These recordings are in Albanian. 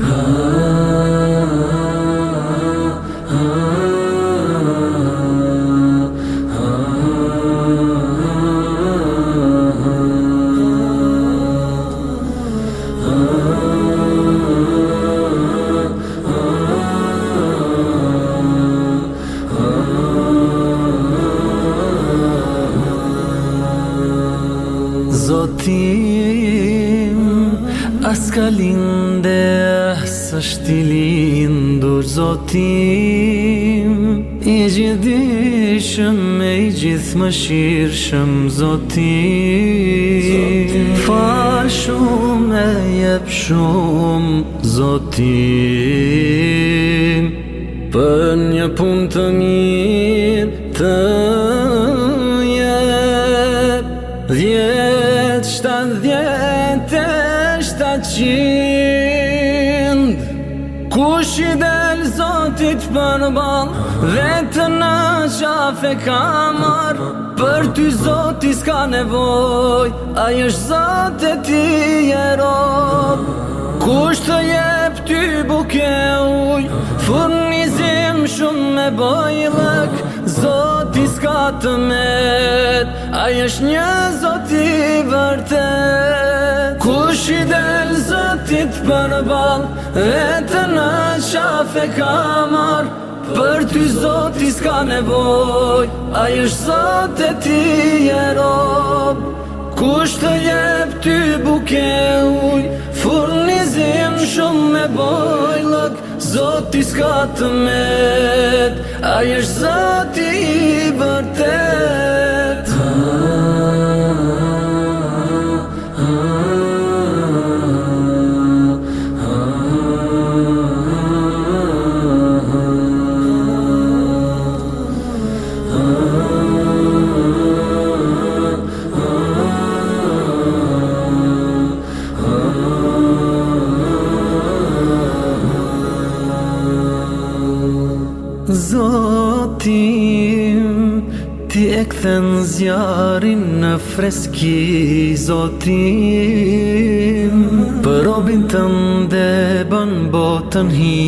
A a a a Aska linde, së shti lindur zotim I gjithishëm, e i gjithë më shirëshëm zotim, zotim. Fa shumë e jep shumë zotim Për një pun të mirë të jep Djetë shtanë djetë qind Kush i del zotit për bal Dhe të në qafe kamar mar Për ty zotit s'ka nevoj A jësht zate ti e rob Kush të jep ty buke uj Fur shumë me boj lëk Zotis ka të met A jesh një zoti vërtet Kush i del zotit për bal E të në qafe kamar Për ty zotis ka nevoj A është zot e ti e rob Kush të jep ty buke uj Furnizim shumë me boj lëk Zoti s'ka të met A jesh zati i vërtet zotim Ti e këthen zjarin në freski zotim Për robin të ndeban botën hi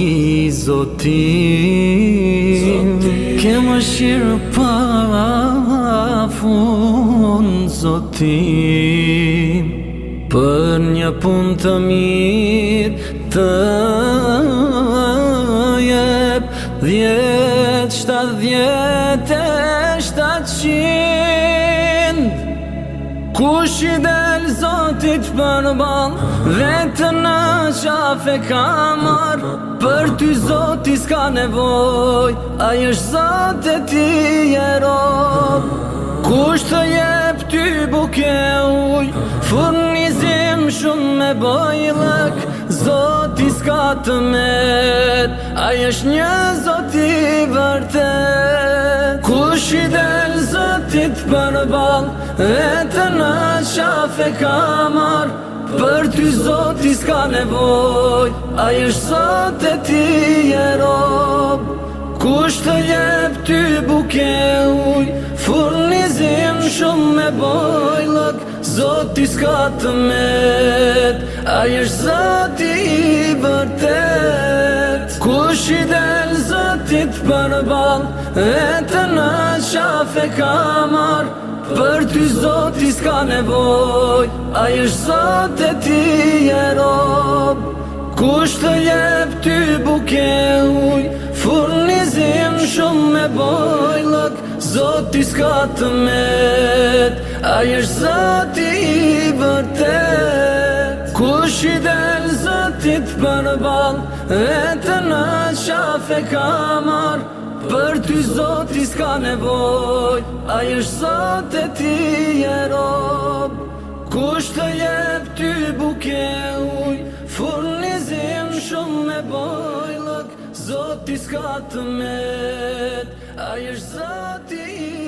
zotim Ke më shirë pa fun zotim Për një pun të mirë të jep Djetë, shta djetë, shta qindë Kush i del zotit për balë Vetë në qafe kamar Për ty zotit s'ka nevoj A jësh zotit ti e rovë Kush të jep ty buke ujë Furnizim shumë me bojë lëkë Zotit s'ka të merë vërtet A jesh një zoti vërtet Kush i del zotit për bal E të në qafe kamar Për ty zoti s'ka nevoj A është zot e ti e rob Kush të jep ty buke uj Fur shumë me boj lëk Zoti s'ka të met A jesh zoti i vërtet që del zëtit për bal E të në qafe kamar Për ty zoti s'ka nevoj A ish e ti e rob Kush të jep ty buke uj Furnizim shumë me bojlok Zoti s'ka të met A ish zoti i vërtet Kush i del bën ball E të në qafe kamar Për ty zotri s'ka nevoj A është zot e ti e rob Kusht të jep ty buke uj Furnizim shumë me boj Lëk zotri s'ka të met A jesh zot i